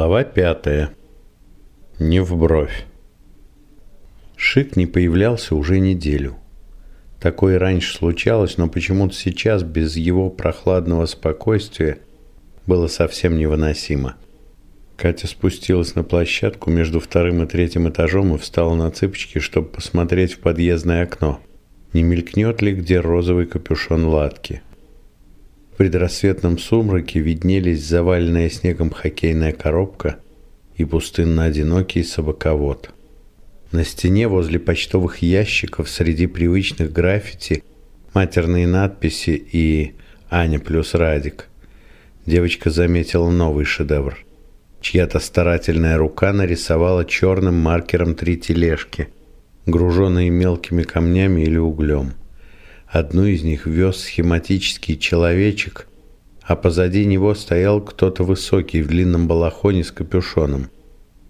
Глава пятая. Не в бровь. Шик не появлялся уже неделю. Такое раньше случалось, но почему-то сейчас без его прохладного спокойствия было совсем невыносимо. Катя спустилась на площадку между вторым и третьим этажом и встала на цыпочки, чтобы посмотреть в подъездное окно. Не мелькнет ли где розовый капюшон латки? Предрассветном сумраке виднелись заваленная снегом хоккейная коробка и пустынно-одинокий собаковод. На стене возле почтовых ящиков среди привычных граффити матерные надписи и «Аня плюс Радик». Девочка заметила новый шедевр. Чья-то старательная рука нарисовала черным маркером три тележки, груженные мелкими камнями или углем. Одну из них вез схематический человечек, а позади него стоял кто-то высокий в длинном балахоне с капюшоном.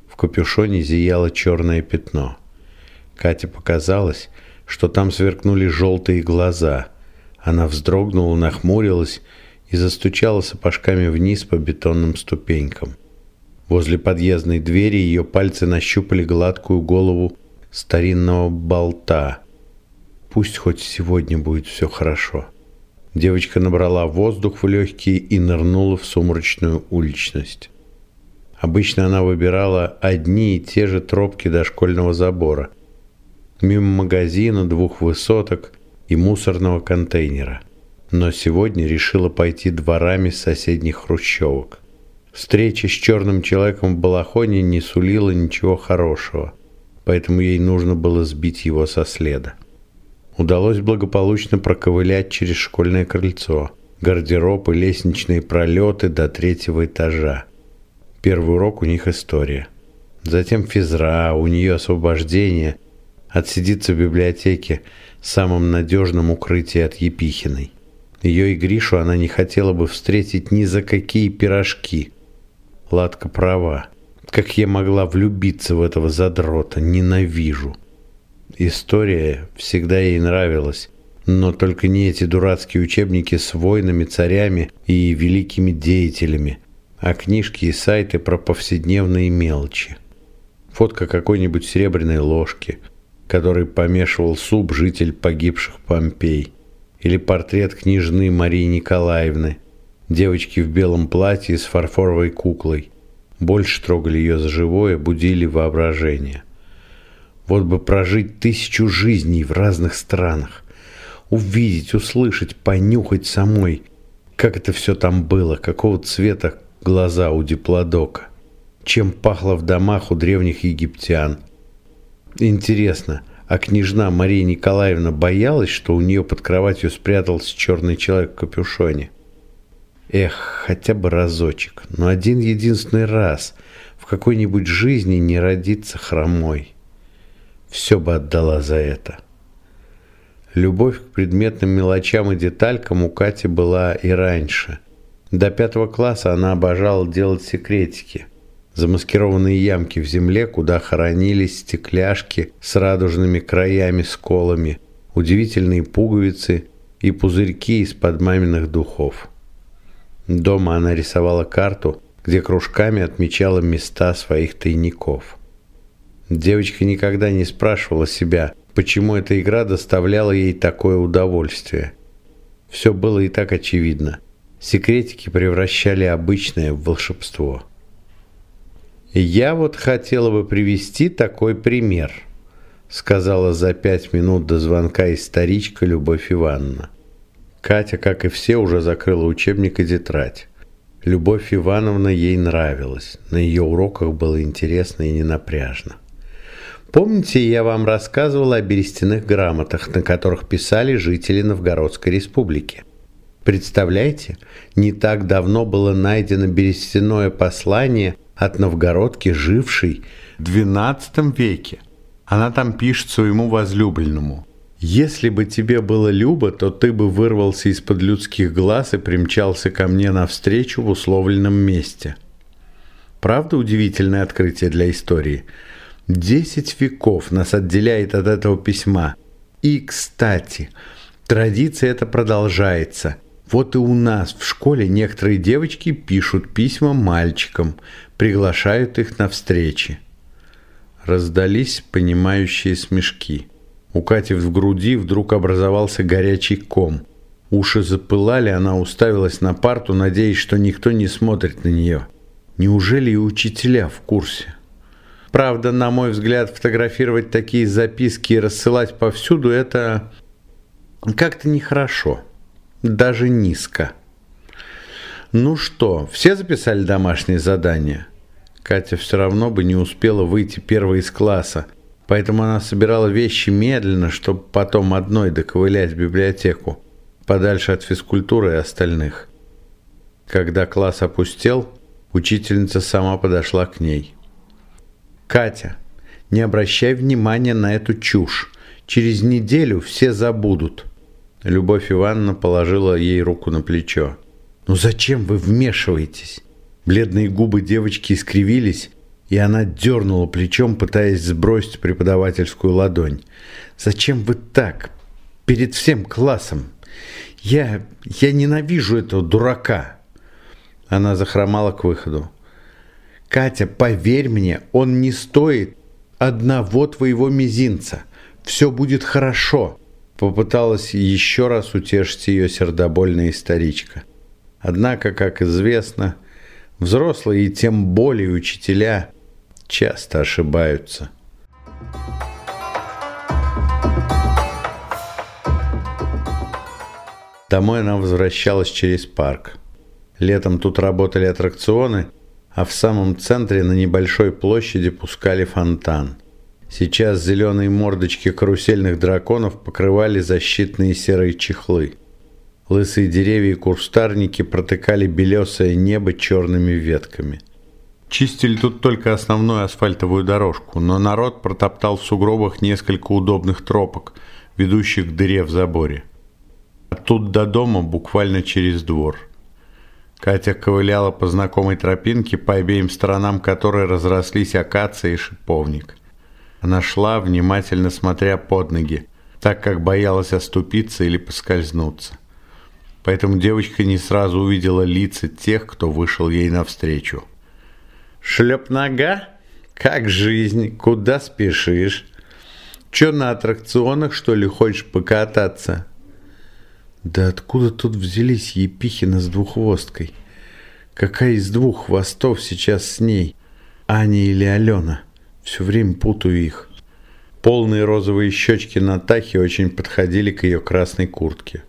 В капюшоне зияло черное пятно. Кате показалось, что там сверкнули желтые глаза. Она вздрогнула, нахмурилась и застучала сапожками вниз по бетонным ступенькам. Возле подъездной двери ее пальцы нащупали гладкую голову старинного болта – Пусть хоть сегодня будет все хорошо. Девочка набрала воздух в легкие и нырнула в сумрачную уличность. Обычно она выбирала одни и те же тропки до школьного забора. Мимо магазина, двух высоток и мусорного контейнера. Но сегодня решила пойти дворами соседних хрущевок. Встреча с черным человеком в балахоне не сулила ничего хорошего, поэтому ей нужно было сбить его со следа удалось благополучно проковылять через школьное крыльцо, гардероб и лестничные пролеты до третьего этажа. Первый урок у них история. Затем физра, у нее освобождение, отсидится в библиотеке, самом надежном укрытии от Епихиной. Ее и Гришу она не хотела бы встретить ни за какие пирожки. Ладка права. Как я могла влюбиться в этого задрота? Ненавижу. История всегда ей нравилась, но только не эти дурацкие учебники с войнами, царями и великими деятелями, а книжки и сайты про повседневные мелочи. Фотка какой-нибудь серебряной ложки, который помешивал суп житель погибших Помпей, или портрет княжны Марии Николаевны, девочки в белом платье с фарфоровой куклой. Больше трогали ее за живое, будили воображение. Вот бы прожить тысячу жизней в разных странах. Увидеть, услышать, понюхать самой, как это все там было, какого цвета глаза у диплодока, чем пахло в домах у древних египтян. Интересно, а княжна Мария Николаевна боялась, что у нее под кроватью спрятался черный человек в капюшоне? Эх, хотя бы разочек, но один единственный раз в какой-нибудь жизни не родиться хромой все бы отдала за это. Любовь к предметным мелочам и деталькам у Кати была и раньше. До пятого класса она обожала делать секретики. Замаскированные ямки в земле, куда хоронились стекляшки с радужными краями-сколами, удивительные пуговицы и пузырьки из-под маминых духов. Дома она рисовала карту, где кружками отмечала места своих тайников – Девочка никогда не спрашивала себя, почему эта игра доставляла ей такое удовольствие. Все было и так очевидно. Секретики превращали обычное в волшебство. «Я вот хотела бы привести такой пример», сказала за пять минут до звонка историчка Любовь Ивановна. Катя, как и все, уже закрыла учебник и тетрадь. Любовь Ивановна ей нравилась. На ее уроках было интересно и ненапряжно. Помните, я вам рассказывал о берестяных грамотах, на которых писали жители Новгородской республики? Представляете, не так давно было найдено берестяное послание от новгородки, жившей в XII веке. Она там пишет своему возлюбленному. «Если бы тебе было любо, то ты бы вырвался из-под людских глаз и примчался ко мне навстречу в условленном месте». Правда удивительное открытие для истории – Десять веков нас отделяет от этого письма. И, кстати, традиция эта продолжается. Вот и у нас в школе некоторые девочки пишут письма мальчикам, приглашают их на встречи. Раздались понимающие смешки. У Кати в груди вдруг образовался горячий ком. Уши запылали, она уставилась на парту, надеясь, что никто не смотрит на нее. Неужели и учителя в курсе? Правда, на мой взгляд, фотографировать такие записки и рассылать повсюду – это как-то нехорошо, даже низко. Ну что, все записали домашние задания? Катя все равно бы не успела выйти первой из класса, поэтому она собирала вещи медленно, чтобы потом одной доковылять в библиотеку, подальше от физкультуры и остальных. Когда класс опустел, учительница сама подошла к ней. «Катя, не обращай внимания на эту чушь. Через неделю все забудут». Любовь Ивановна положила ей руку на плечо. «Ну зачем вы вмешиваетесь?» Бледные губы девочки искривились, и она дернула плечом, пытаясь сбросить преподавательскую ладонь. «Зачем вы так? Перед всем классом? Я... я ненавижу этого дурака!» Она захромала к выходу. «Катя, поверь мне, он не стоит одного твоего мизинца. Все будет хорошо!» Попыталась еще раз утешить ее сердобольная историчка. Однако, как известно, Взрослые и тем более учителя часто ошибаются. Домой она возвращалась через парк. Летом тут работали аттракционы, а в самом центре на небольшой площади пускали фонтан. Сейчас зеленые мордочки карусельных драконов покрывали защитные серые чехлы. Лысые деревья и курстарники протыкали белесое небо черными ветками. Чистили тут только основную асфальтовую дорожку, но народ протоптал в сугробах несколько удобных тропок, ведущих к дыре в заборе. А тут до дома буквально через двор. Катя ковыляла по знакомой тропинке, по обеим сторонам которой разрослись акация и шиповник. Она шла, внимательно смотря под ноги, так как боялась оступиться или поскользнуться поэтому девочка не сразу увидела лица тех, кто вышел ей навстречу. «Шлеп нога? Как жизнь? Куда спешишь? Че на аттракционах, что ли, хочешь покататься?» «Да откуда тут взялись Епихина с двуххвосткой? Какая из двух хвостов сейчас с ней? Аня или Алена? Все время путаю их». Полные розовые щечки Натахи очень подходили к ее красной куртке.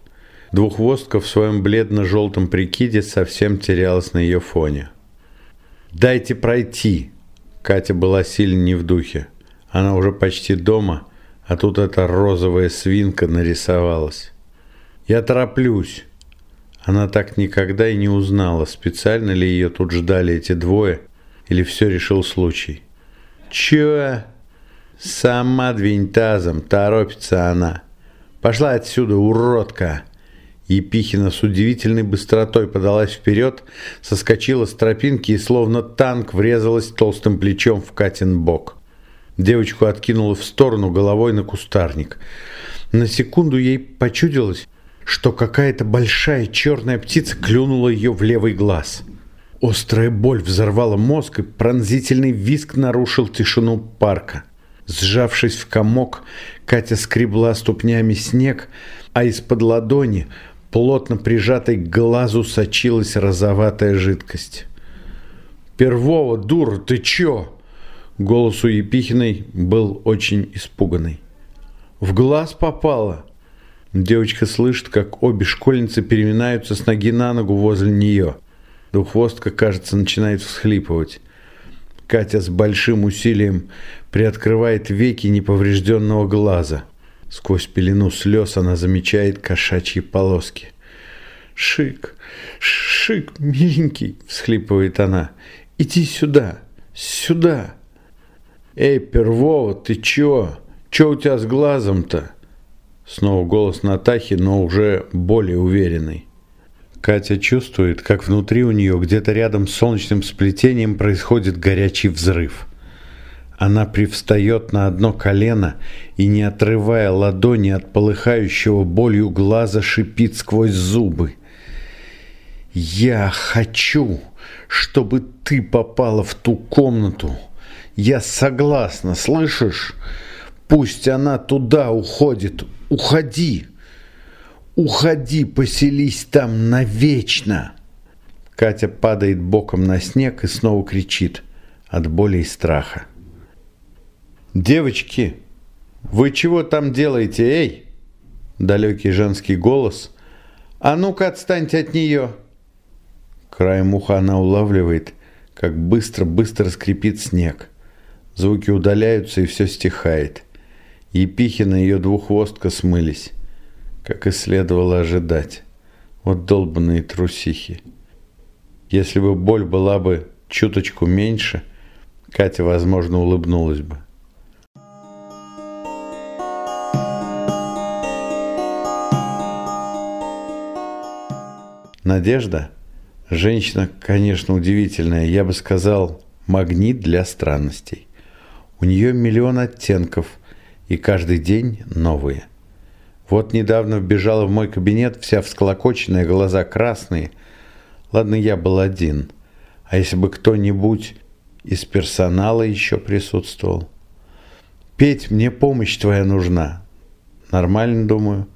Двухвостка в своем бледно-желтом прикиде совсем терялась на ее фоне. «Дайте пройти!» Катя была сильно не в духе. Она уже почти дома, а тут эта розовая свинка нарисовалась. «Я тороплюсь!» Она так никогда и не узнала, специально ли ее тут ждали эти двое, или все решил случай. «Чё?» «Сама двинь тазом, торопится она. Пошла отсюда, уродка!» Епихина с удивительной быстротой подалась вперед, соскочила с тропинки и словно танк врезалась толстым плечом в Катин бок. Девочку откинула в сторону головой на кустарник. На секунду ей почудилось, что какая-то большая черная птица клюнула ее в левый глаз. Острая боль взорвала мозг, и пронзительный визг нарушил тишину парка. Сжавшись в комок, Катя скребла ступнями снег, а из-под ладони – плотно прижатой к глазу сочилась розоватая жидкость. «Первого, дур, ты чё?» Голос у Епихиной был очень испуганный. «В глаз попало!» Девочка слышит, как обе школьницы переминаются с ноги на ногу возле нее. Двуххвостка, кажется, начинает всхлипывать. Катя с большим усилием приоткрывает веки неповрежденного глаза – Сквозь пелену слез она замечает кошачьи полоски. «Шик, шик, миленький!» – всхлипывает она. «Иди сюда, сюда!» «Эй, Первого, ты чё? Чё у тебя с глазом-то?» Снова голос Натахи, но уже более уверенный. Катя чувствует, как внутри у нее, где-то рядом с солнечным сплетением, происходит горячий взрыв – она привстает на одно колено и, не отрывая ладони от полыхающего болью глаза, шипит сквозь зубы. Я хочу, чтобы ты попала в ту комнату. Я согласна, слышишь? Пусть она туда уходит. Уходи. Уходи, поселись там навечно. Катя падает боком на снег и снова кричит от боли и страха. «Девочки, вы чего там делаете, эй?» Далекий женский голос. «А ну-ка отстаньте от нее!» Краем уха она улавливает, как быстро-быстро скрипит снег. Звуки удаляются, и все стихает. Епихина и ее двухвостка смылись, как и следовало ожидать. Вот долбанные трусихи. Если бы боль была бы чуточку меньше, Катя, возможно, улыбнулась бы. Надежда – женщина, конечно, удивительная, я бы сказал, магнит для странностей. У нее миллион оттенков, и каждый день новые. Вот недавно вбежала в мой кабинет, вся всколокоченная, глаза красные. Ладно, я был один. А если бы кто-нибудь из персонала еще присутствовал? Петь, мне помощь твоя нужна. Нормально, думаю.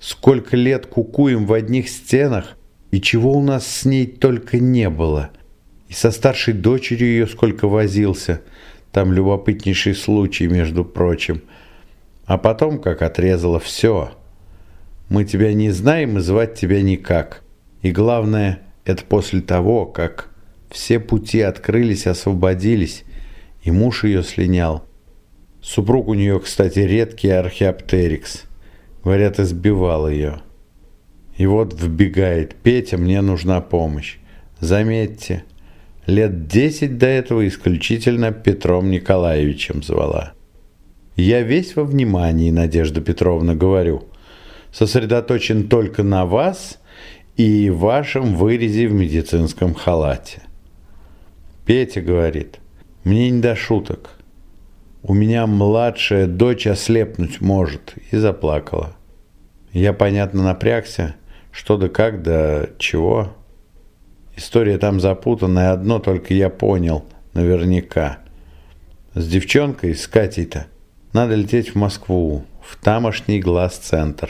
Сколько лет кукуем в одних стенах, и чего у нас с ней только не было. И со старшей дочерью ее сколько возился. Там любопытнейший случай, между прочим. А потом, как отрезала, все. Мы тебя не знаем и звать тебя никак. И главное, это после того, как все пути открылись, освободились, и муж ее слинял. Супруг у нее, кстати, редкий археоптерикс. Говорят, избивал ее. И вот вбегает Петя, мне нужна помощь. Заметьте, лет десять до этого исключительно Петром Николаевичем звала. Я весь во внимании, Надежда Петровна, говорю. Сосредоточен только на вас и вашем вырезе в медицинском халате. Петя говорит, мне не до шуток. У меня младшая дочь ослепнуть может. И заплакала. Я, понятно, напрягся что да как, да чего. История там запутанная, одно только я понял наверняка. С девчонкой, с Катей-то, надо лететь в Москву, в тамошний глаз-центр.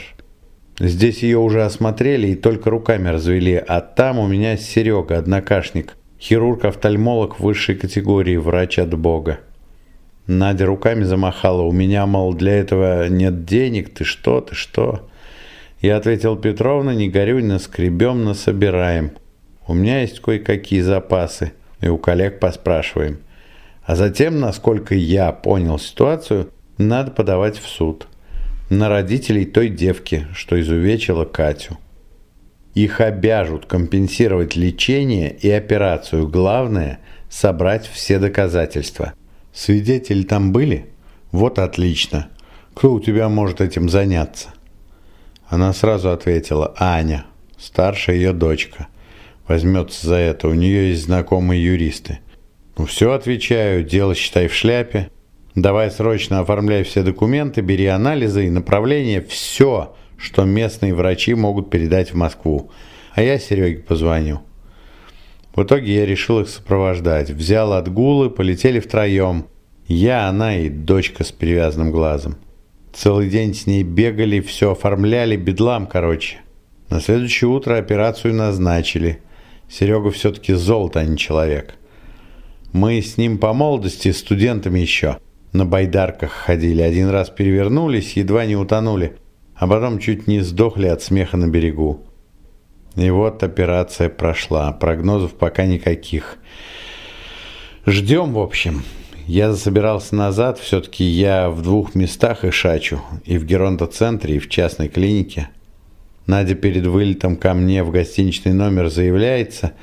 Здесь ее уже осмотрели и только руками развели, а там у меня Серега, однокашник, хирург-офтальмолог высшей категории, врач от Бога. Надя руками замахала, у меня, мол, для этого нет денег, ты что, ты что? Я ответил Петровна, не горюй, наскребем, насобираем. У меня есть кое-какие запасы, и у коллег поспрашиваем. А затем, насколько я понял ситуацию, надо подавать в суд. На родителей той девки, что изувечила Катю. Их обяжут компенсировать лечение и операцию. Главное – собрать все доказательства. Свидетели там были? Вот отлично. Кто у тебя может этим заняться? Она сразу ответила «Аня, старшая ее дочка. Возьмется за это, у нее есть знакомые юристы». «Ну все, отвечаю, дело считай в шляпе. Давай срочно оформляй все документы, бери анализы и направления, все, что местные врачи могут передать в Москву. А я Сереге позвоню». В итоге я решил их сопровождать. Взял отгулы, полетели втроем. Я, она и дочка с перевязанным глазом. Целый день с ней бегали, все оформляли, бедлам, короче. На следующее утро операцию назначили. Серега все-таки золото, а не человек. Мы с ним по молодости, студентами еще, на байдарках ходили. Один раз перевернулись, едва не утонули, а потом чуть не сдохли от смеха на берегу. И вот операция прошла, прогнозов пока никаких. Ждем, в общем. Я засобирался назад, все-таки я в двух местах и шачу, и в геронтоцентре, и в частной клинике. Надя перед вылетом ко мне в гостиничный номер заявляется,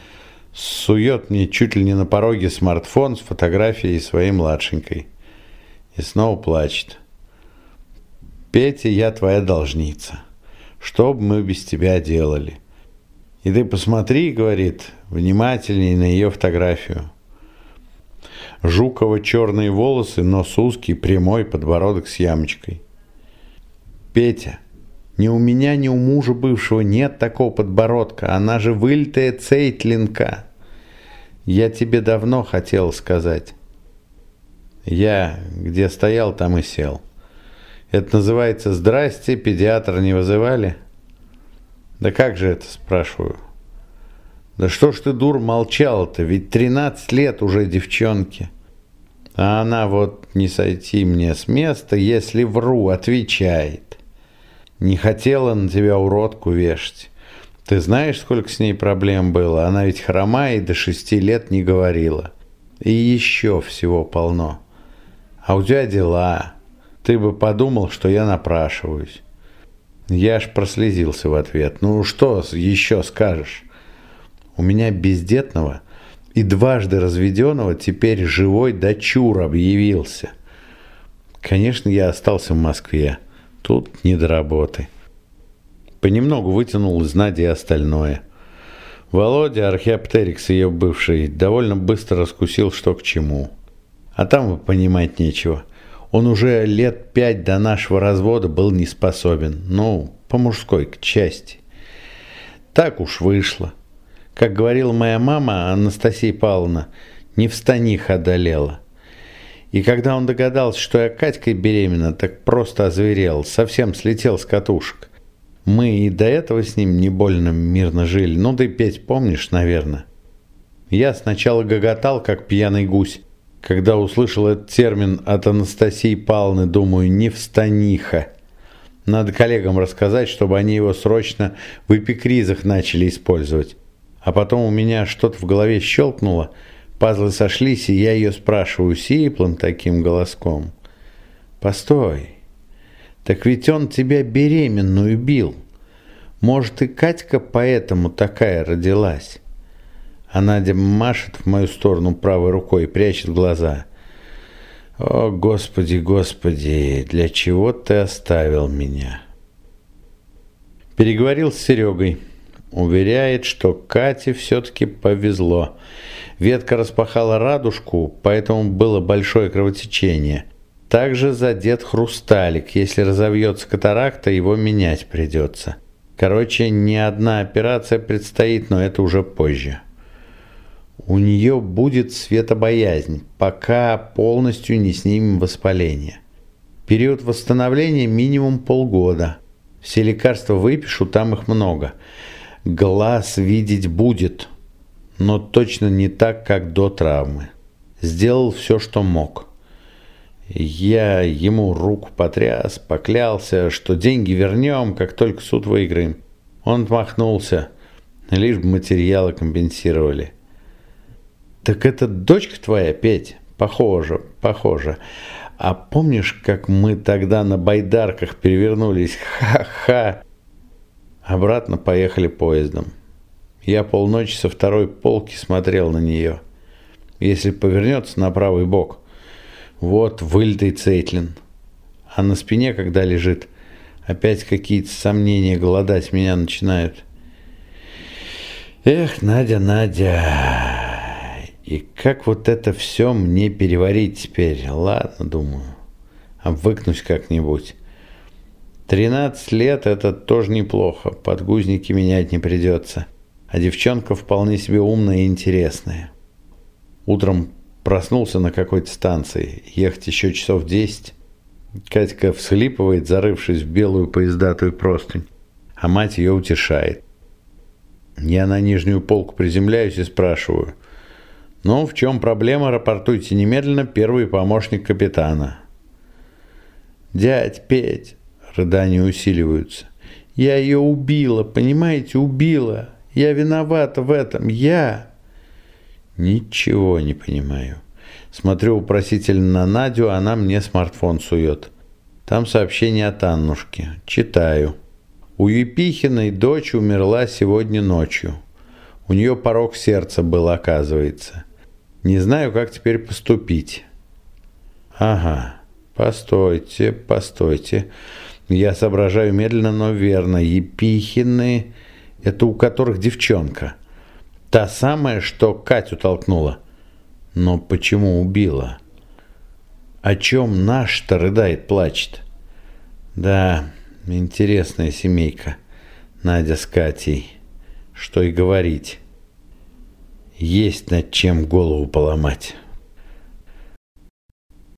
сует мне чуть ли не на пороге смартфон с фотографией своей младшенькой. И снова плачет. «Петя, я твоя должница. Что бы мы без тебя делали?» И ты посмотри, говорит, внимательнее на ее фотографию. Жукова черные волосы, нос узкий, прямой, подбородок с ямочкой. Петя, Ни у меня, ни у мужа бывшего нет такого подбородка. Она же вылитая цейтлинка. Я тебе давно хотел сказать. Я где стоял, там и сел. Это называется «Здрасте, педиатр не вызывали?» Да как же это, спрашиваю. Да что ж ты, дур, молчал-то, ведь 13 лет уже девчонке. А она вот не сойти мне с места, если вру, отвечает. Не хотела на тебя уродку вешать. Ты знаешь, сколько с ней проблем было? Она ведь хромая и до шести лет не говорила. И еще всего полно. А у тебя дела. Ты бы подумал, что я напрашиваюсь. Я аж прослезился в ответ. Ну что еще скажешь? У меня бездетного и дважды разведенного теперь живой дочур объявился. Конечно, я остался в Москве. Тут не до работы. Понемногу вытянул из Нади остальное. Володя, археоптерикс ее бывший, довольно быстро раскусил, что к чему. А там понимать нечего. Он уже лет пять до нашего развода был не способен. Ну, по мужской части. Так уж вышло. Как говорила моя мама, Анастасия Павловна, не в станих одолела. И когда он догадался, что я Катькой беременна, так просто озверел, совсем слетел с катушек. Мы и до этого с ним не больно мирно жили. Ну, ты, Петь, помнишь, наверное? Я сначала гоготал, как пьяный гусь, когда услышал этот термин от Анастасии Павловны, думаю, не в станиха. Надо коллегам рассказать, чтобы они его срочно в эпикризах начали использовать. А потом у меня что-то в голове щелкнуло, пазлы сошлись, и я ее спрашиваю сиплым таким голоском. «Постой, так ведь он тебя беременную бил. Может, и Катька поэтому такая родилась?» А Надя машет в мою сторону правой рукой и прячет глаза. «О, Господи, Господи, для чего ты оставил меня?» Переговорил с Серегой. Уверяет, что Кате все-таки повезло. Ветка распахала радужку, поэтому было большое кровотечение. Также задет хрусталик. Если разовьется катаракта, его менять придется. Короче, не одна операция предстоит, но это уже позже. У нее будет светобоязнь, пока полностью не снимем воспаление. Период восстановления минимум полгода. Все лекарства выпишу, там их много – Глаз видеть будет, но точно не так, как до травмы. Сделал все, что мог. Я ему руку потряс, поклялся, что деньги вернем, как только суд выиграем. Он отмахнулся, лишь бы материалы компенсировали. «Так это дочка твоя, Петь?» «Похоже, похоже. А помнишь, как мы тогда на байдарках перевернулись? Ха-ха!» Обратно поехали поездом. Я полночи со второй полки смотрел на нее. Если повернется на правый бок, вот вылитый Цейтлин. А на спине, когда лежит, опять какие-то сомнения голодать меня начинают. Эх, Надя, Надя, и как вот это все мне переварить теперь? Ладно, думаю, обвыкнусь как-нибудь. Тринадцать лет – это тоже неплохо, подгузники менять не придется. А девчонка вполне себе умная и интересная. Утром проснулся на какой-то станции, ехать еще часов десять. Катька всхлипывает, зарывшись в белую поездатую простынь, а мать ее утешает. Я на нижнюю полку приземляюсь и спрашиваю. «Ну, в чем проблема? Рапортуйте немедленно, первый помощник капитана». «Дядь Петь, Рыдания усиливаются. «Я ее убила, понимаете, убила. Я виновата в этом. Я...» Ничего не понимаю. Смотрю вопросительно на Надю, она мне смартфон сует. Там сообщение от Аннушки. Читаю. У Епихиной дочь умерла сегодня ночью. У нее порог сердца был, оказывается. Не знаю, как теперь поступить. Ага, постойте, постойте. Я соображаю медленно, но верно. Епихины – это у которых девчонка. Та самая, что Катю толкнула. Но почему убила? О чем наш-то рыдает, плачет? Да, Интересная семейка. Надя с Катей. Что и говорить. Есть над чем голову поломать.